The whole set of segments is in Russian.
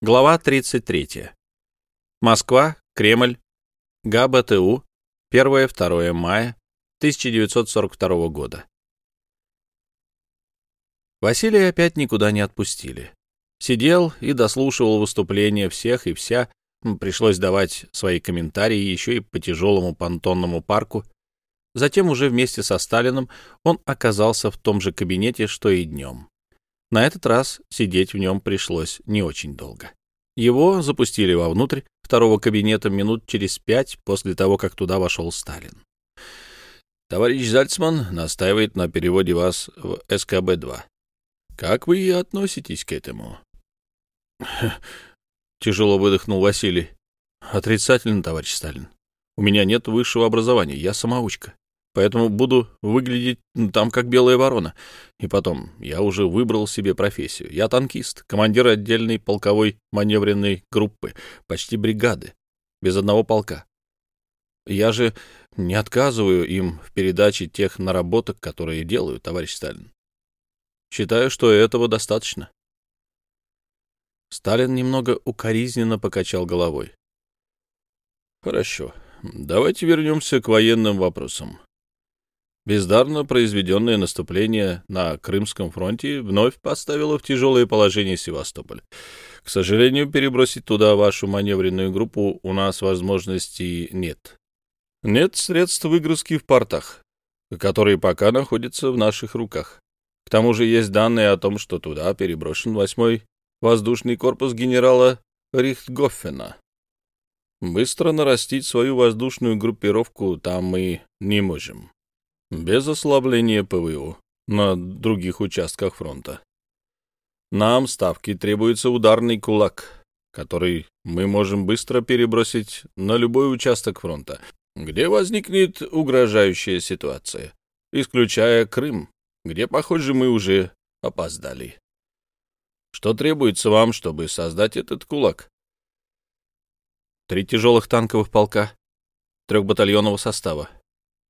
Глава 33. Москва, Кремль, ГАБТУ, 1-2 мая 1942 года. Василия опять никуда не отпустили. Сидел и дослушивал выступления всех и вся, пришлось давать свои комментарии еще и по тяжелому понтонному парку. Затем уже вместе со Сталиным он оказался в том же кабинете, что и днем. На этот раз сидеть в нем пришлось не очень долго. Его запустили вовнутрь второго кабинета минут через пять после того, как туда вошел Сталин. «Товарищ Зальцман настаивает на переводе вас в СКБ-2. Как вы относитесь к этому?» Тяжело выдохнул Василий. «Отрицательно, товарищ Сталин. У меня нет высшего образования, я самоучка поэтому буду выглядеть там как белая ворона. И потом, я уже выбрал себе профессию. Я танкист, командир отдельной полковой маневренной группы, почти бригады, без одного полка. Я же не отказываю им в передаче тех наработок, которые делаю, товарищ Сталин. Считаю, что этого достаточно. Сталин немного укоризненно покачал головой. Хорошо. Давайте вернемся к военным вопросам. Бездарно произведенное наступление на Крымском фронте вновь поставило в тяжелое положение Севастополь. К сожалению, перебросить туда вашу маневренную группу у нас возможности нет. Нет средств выгрузки в портах, которые пока находятся в наших руках. К тому же есть данные о том, что туда переброшен восьмой воздушный корпус генерала Рихтгоффена. Быстро нарастить свою воздушную группировку там мы не можем без ослабления ПВО на других участках фронта. Нам, ставки, требуется ударный кулак, который мы можем быстро перебросить на любой участок фронта, где возникнет угрожающая ситуация, исключая Крым, где, похоже, мы уже опоздали. Что требуется вам, чтобы создать этот кулак? Три тяжелых танковых полка, трехбатальонного состава,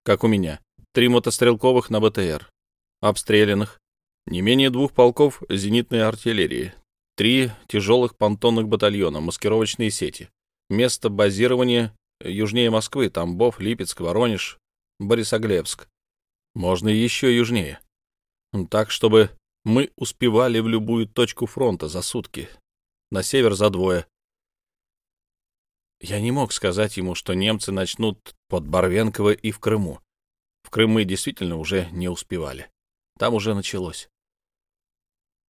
как у меня три мотострелковых на БТР, обстрелянных, не менее двух полков зенитной артиллерии, три тяжелых понтонных батальона, маскировочные сети, место базирования южнее Москвы, Тамбов, Липецк, Воронеж, Борисоглебск. Можно еще южнее. Так, чтобы мы успевали в любую точку фронта за сутки. На север за двое. Я не мог сказать ему, что немцы начнут под Барвенково и в Крыму. В Крым мы действительно уже не успевали. Там уже началось.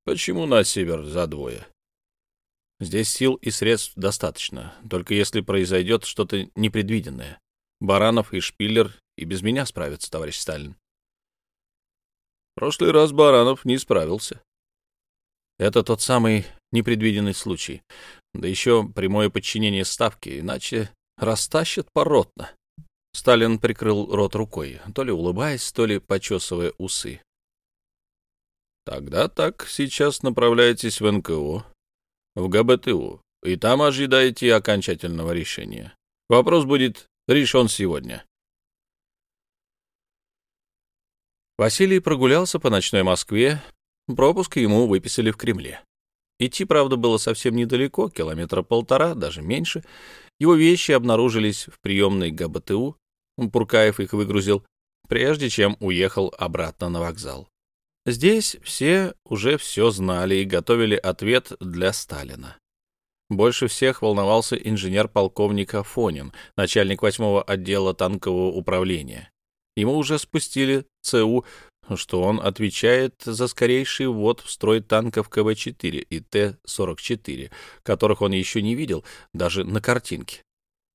Почему на север за двое? Здесь сил и средств достаточно, только если произойдет что-то непредвиденное. Баранов и Шпиллер и без меня справятся, товарищ Сталин. Прошлый раз Баранов не справился. Это тот самый непредвиденный случай. Да еще прямое подчинение ставки, иначе растащат поротно. Сталин прикрыл рот рукой, то ли улыбаясь, то ли почесывая усы. «Тогда так, сейчас направляйтесь в НКО, в ГБТУ, и там ожидаете окончательного решения. Вопрос будет решен сегодня». Василий прогулялся по ночной Москве, пропуск ему выписали в Кремле. Идти, правда, было совсем недалеко, километра полтора, даже меньше. Его вещи обнаружились в приемной ГБТУ, Пуркаев их выгрузил, прежде чем уехал обратно на вокзал. Здесь все уже все знали и готовили ответ для Сталина. Больше всех волновался инженер-полковник Афонин, начальник восьмого отдела танкового управления. Ему уже спустили ЦУ, что он отвечает за скорейший ввод в строй танков КВ-4 и Т-44, которых он еще не видел даже на картинке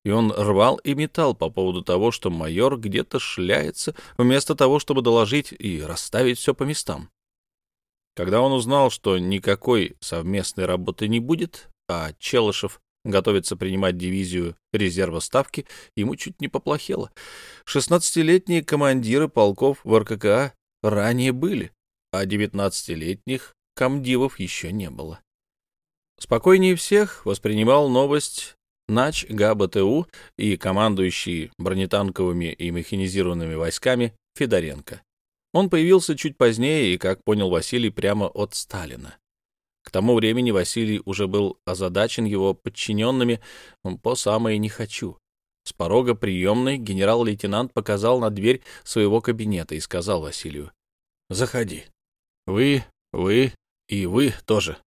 и он рвал и метал по поводу того, что майор где-то шляется, вместо того, чтобы доложить и расставить все по местам. Когда он узнал, что никакой совместной работы не будет, а Челышев готовится принимать дивизию резерва ставки, ему чуть не поплохело. Шестнадцатилетние командиры полков в РККА ранее были, а девятнадцатилетних комдивов еще не было. Спокойнее всех воспринимал новость Нач ГАБТУ и командующий бронетанковыми и механизированными войсками Федоренко. Он появился чуть позднее и, как понял Василий, прямо от Сталина. К тому времени Василий уже был озадачен его подчиненными по самое «не хочу». С порога приемной генерал-лейтенант показал на дверь своего кабинета и сказал Василию, «Заходи. Вы, вы и вы тоже».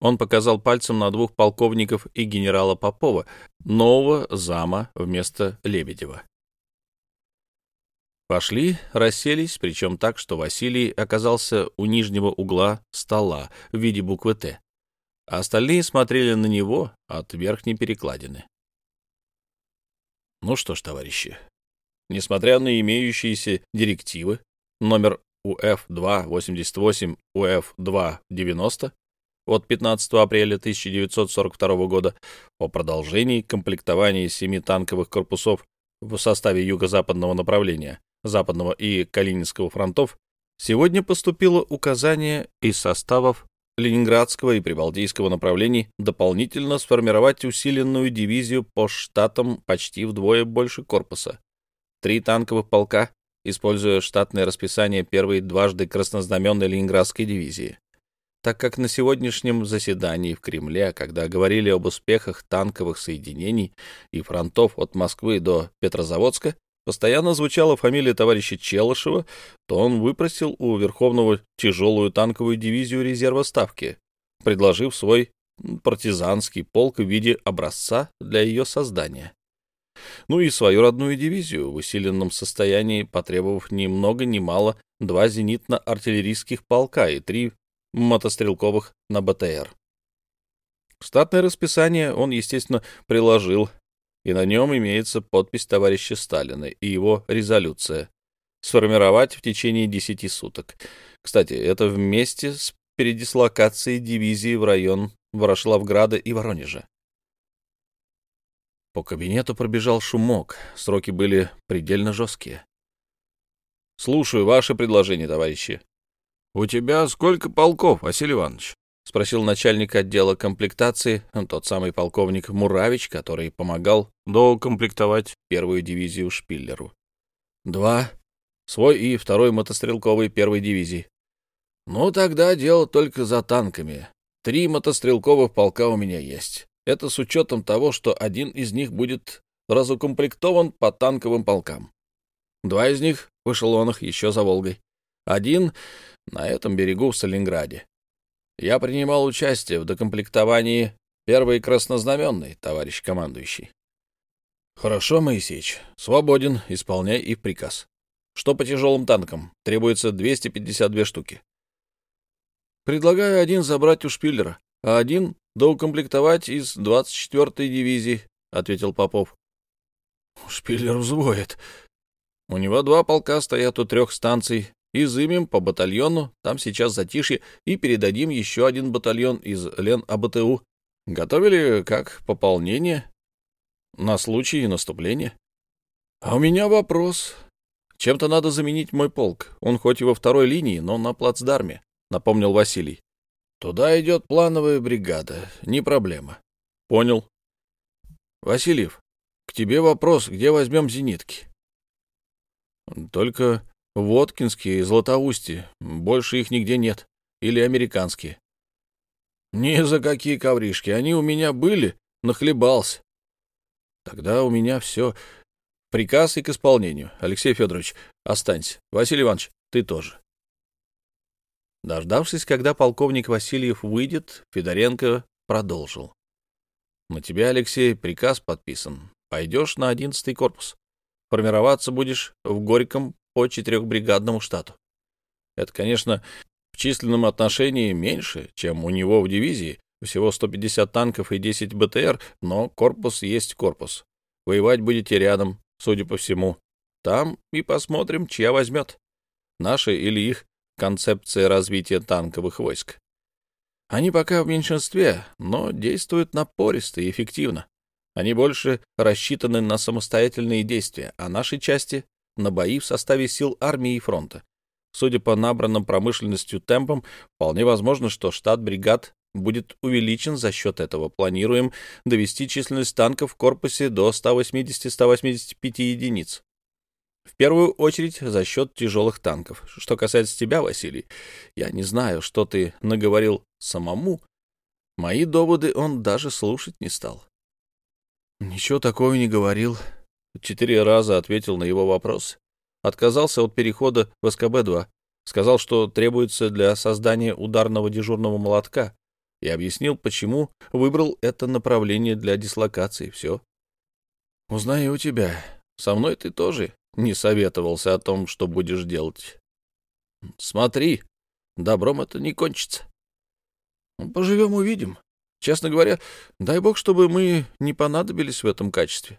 Он показал пальцем на двух полковников и генерала Попова, нового зама вместо Лебедева. Пошли, расселись, причем так, что Василий оказался у нижнего угла стола в виде буквы «Т», а остальные смотрели на него от верхней перекладины. Ну что ж, товарищи, несмотря на имеющиеся директивы номер УФ-288, УФ-290 от 15 апреля 1942 года о продолжении комплектования семи танковых корпусов в составе юго-западного направления Западного и Калининского фронтов, сегодня поступило указание из составов Ленинградского и Прибалтийского направлений дополнительно сформировать усиленную дивизию по штатам почти вдвое больше корпуса. Три танковых полка, используя штатное расписание первой дважды краснознаменной Ленинградской дивизии. Так как на сегодняшнем заседании в Кремле, когда говорили об успехах танковых соединений и фронтов от Москвы до Петрозаводска, постоянно звучала фамилия товарища Челышева, то он выпросил у Верховного тяжелую танковую дивизию резерва Ставки, предложив свой партизанский полк в виде образца для ее создания. Ну и свою родную дивизию в усиленном состоянии, потребовав ни много ни мало два зенитно-артиллерийских полка и три мотострелковых на БТР. Штатное расписание он, естественно, приложил, и на нем имеется подпись товарища Сталина и его резолюция «Сформировать в течение десяти суток». Кстати, это вместе с передислокацией дивизии в район Ворошиловграда и Воронежа. По кабинету пробежал шумок, сроки были предельно жесткие. «Слушаю ваше предложение, товарищи». «У тебя сколько полков, Василий Иванович?» — спросил начальник отдела комплектации, тот самый полковник Муравич, который помогал доукомплектовать первую дивизию Шпиллеру. «Два. Свой и второй мотострелковый первой дивизии». «Ну, тогда дело только за танками. Три мотострелковых полка у меня есть. Это с учетом того, что один из них будет разукомплектован по танковым полкам. Два из них в эшелонах еще за Волгой. Один на этом берегу в Сталинграде. Я принимал участие в докомплектовании первой краснознаменной, товарищ командующий. Хорошо, Моисеич, свободен, исполняй их приказ. Что по тяжелым танкам? Требуется 252 штуки. Предлагаю один забрать у Шпиллера, а один доукомплектовать из 24-й дивизии, — ответил Попов. Шпиллер взвоет. У него два полка стоят у трех станций, Изымем по батальону, там сейчас затишье, и передадим еще один батальон из Лен АБТУ. Готовили как пополнение на случай наступления. А у меня вопрос. Чем-то надо заменить мой полк. Он хоть и во второй линии, но на плацдарме, напомнил Василий. Туда идет плановая бригада, не проблема. Понял. Васильев, к тебе вопрос, где возьмем зенитки? Только Воткинские и Златоусти. Больше их нигде нет. Или американские. Ни за какие ковришки. Они у меня были, нахлебался. Тогда у меня все. Приказ и к исполнению. Алексей Федорович, останься. Василий Иванович, ты тоже. Дождавшись, когда полковник Васильев выйдет, Федоренко продолжил. На тебя, Алексей, приказ подписан. Пойдешь на одиннадцатый корпус. Формироваться будешь в Горьком по четырехбригадному штату. Это, конечно, в численном отношении меньше, чем у него в дивизии, всего 150 танков и 10 БТР, но корпус есть корпус. Воевать будете рядом, судя по всему. Там и посмотрим, чья возьмет. Наша или их концепция развития танковых войск. Они пока в меньшинстве, но действуют напористо и эффективно. Они больше рассчитаны на самостоятельные действия, а нашей части на бои в составе сил армии и фронта. Судя по набранным промышленностью темпам, вполне возможно, что штат бригад будет увеличен за счет этого. Планируем довести численность танков в корпусе до 180-185 единиц. В первую очередь за счет тяжелых танков. Что касается тебя, Василий, я не знаю, что ты наговорил самому, мои доводы он даже слушать не стал. Ничего такого не говорил. Четыре раза ответил на его вопрос. Отказался от перехода в СКБ-2. Сказал, что требуется для создания ударного дежурного молотка. И объяснил, почему выбрал это направление для дислокации. Все. Узнаю тебя. Со мной ты тоже не советовался о том, что будешь делать. Смотри, добром это не кончится. Поживем — увидим. Честно говоря, дай бог, чтобы мы не понадобились в этом качестве.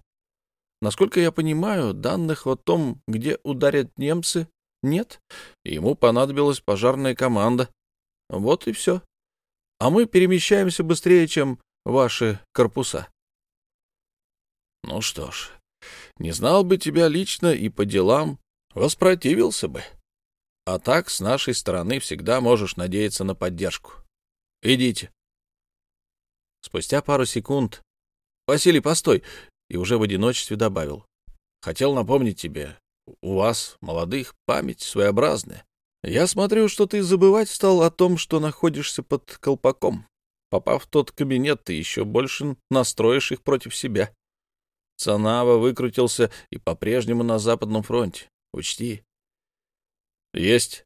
Насколько я понимаю, данных о том, где ударят немцы, нет. Ему понадобилась пожарная команда. Вот и все. А мы перемещаемся быстрее, чем ваши корпуса. Ну что ж, не знал бы тебя лично и по делам, воспротивился бы. А так, с нашей стороны всегда можешь надеяться на поддержку. Идите. Спустя пару секунд Василий, постой, и уже в одиночестве добавил. Хотел напомнить тебе, у вас, молодых, память своеобразная. Я смотрю, что ты забывать стал о том, что находишься под колпаком. Попав в тот кабинет, ты еще больше настроишь их против себя. Цанава выкрутился и по-прежнему на Западном фронте. Учти. Есть.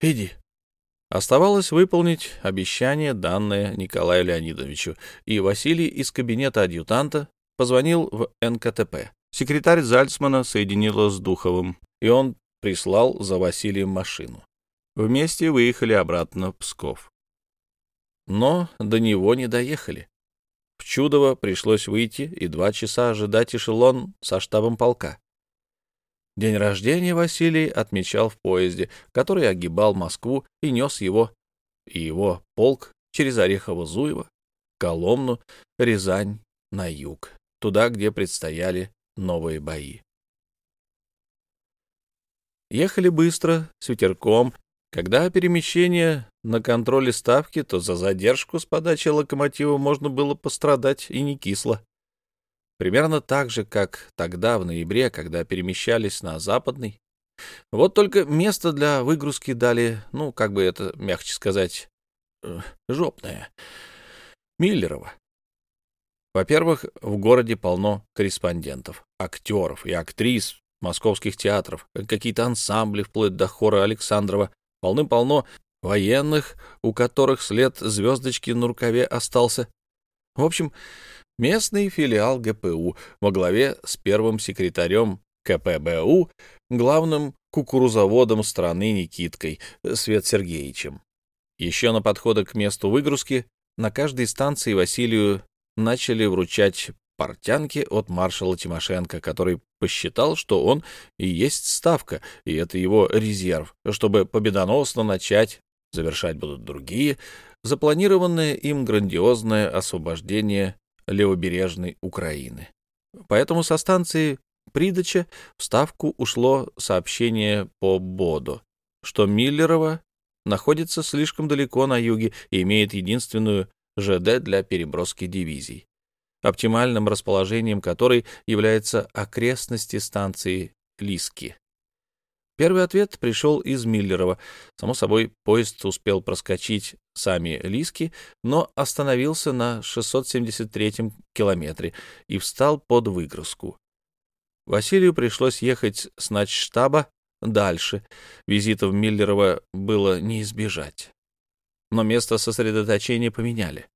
Иди. Оставалось выполнить обещание, данное Николаю Леонидовичу, и Василий из кабинета адъютанта позвонил в НКТП. Секретарь Зальцмана соединила с Духовым, и он прислал за Василием машину. Вместе выехали обратно в Псков. Но до него не доехали. В Чудово пришлось выйти и два часа ожидать эшелон со штабом полка. День рождения Василий отмечал в поезде, который огибал Москву и нес его и его полк через Орехово-Зуево, Коломну, Рязань на юг, туда, где предстояли новые бои. Ехали быстро, с ветерком. Когда перемещение на контроле ставки, то за задержку с подачи локомотива можно было пострадать и не кисло. Примерно так же, как тогда, в ноябре, когда перемещались на западный. Вот только место для выгрузки дали, ну, как бы это мягче сказать, э, жопное. Миллерово. Во-первых, в городе полно корреспондентов, актеров и актрис московских театров, какие-то ансамбли, вплоть до хора Александрова. Полным-полно военных, у которых след звездочки на рукаве остался. В общем, местный филиал ГПУ во главе с первым секретарем КПБУ, главным кукурузоводом страны Никиткой Свет Сергеевичем. Еще на подходах к месту выгрузки на каждой станции Василию начали вручать портянки от маршала Тимошенко, который посчитал, что он и есть ставка, и это его резерв, чтобы победоносно начать, завершать будут другие, запланированное им грандиозное освобождение левобережной Украины. Поэтому со станции Придача в Ставку ушло сообщение по БОДу, что Миллерово находится слишком далеко на юге и имеет единственную ЖД для переброски дивизий, оптимальным расположением которой является окрестности станции Лиски. Первый ответ пришел из Миллерова. Само собой, поезд успел проскочить сами Лиски, но остановился на 673-м километре и встал под выгрузку. Василию пришлось ехать с начштаба дальше. Визита в Миллерово было не избежать. Но место сосредоточения поменяли.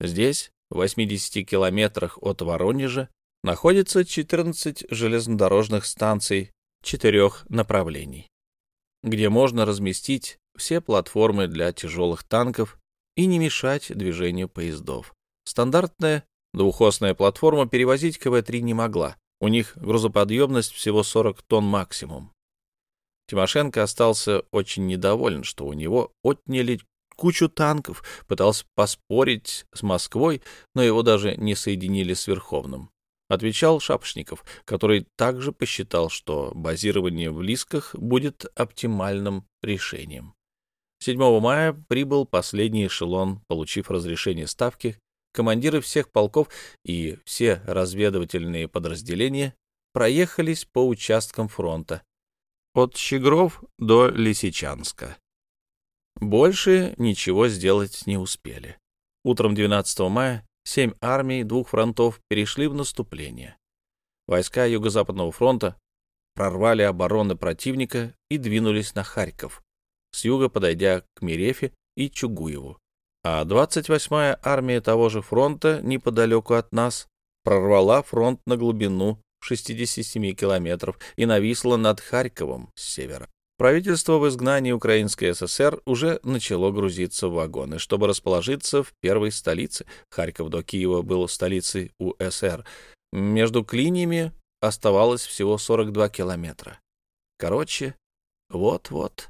Здесь, в 80 километрах от Воронежа, находится 14 железнодорожных станций четырех направлений, где можно разместить все платформы для тяжелых танков и не мешать движению поездов. Стандартная двухосная платформа перевозить КВ-3 не могла. У них грузоподъемность всего 40 тонн максимум. Тимошенко остался очень недоволен, что у него отняли кучу танков, пытался поспорить с Москвой, но его даже не соединили с Верховным отвечал Шапошников, который также посчитал, что базирование в Лисках будет оптимальным решением. 7 мая прибыл последний эшелон, получив разрешение ставки. Командиры всех полков и все разведывательные подразделения проехались по участкам фронта от Щегров до Лисичанска. Больше ничего сделать не успели. Утром 12 мая семь армий двух фронтов перешли в наступление. Войска Юго-Западного фронта прорвали обороны противника и двинулись на Харьков, с юга подойдя к Мирефе и Чугуеву. А 28-я армия того же фронта неподалеку от нас прорвала фронт на глубину 67 километров и нависла над Харьковом с севера. Правительство в изгнании Украинской ССР уже начало грузиться в вагоны, чтобы расположиться в первой столице. Харьков до Киева был столицей УСР. Между клиниями оставалось всего 42 километра. Короче, вот-вот